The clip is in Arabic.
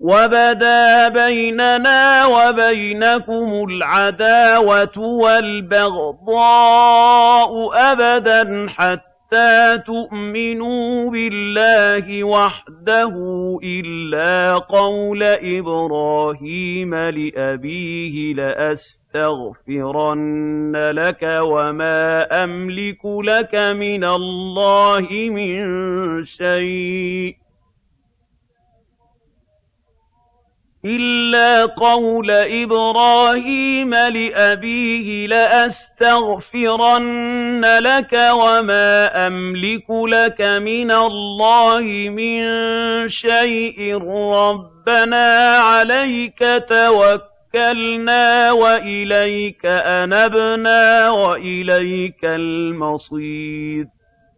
وَبَدَا بَيْنَنَا وَبَيْنَكُمُ الْعَدَاوَةُ وَالْبَغْضَاءُ أَبَدًا حَتَّىٰ تُؤْمِنُوا بِاللَّهِ وَحْدَهُ إِلَّا قَوْلَ إِبْرَاهِيمَ لِأَبِيهِ لَأَسْتَغْفِرَنَّ لَكَ وَمَا أَمْلِكُ لَكَ مِنَ اللَّهِ مِن شَيْءٍ إِلَّا قَوْلَ إِبْرَاهِيمَ لِأَبِيهِ لَأَسْتَغْفِرَنَّ لَكَ وَمَا أَمْلِكُ لَكَ مِنَ اللَّهِ مِن شَيْءٍ رَّبَّنَا عَلَيْكَ تَوَكَّلْنَا وَإِلَيْكَ أَنَبْنَا وَإِلَيْكَ الْمَصِيرُ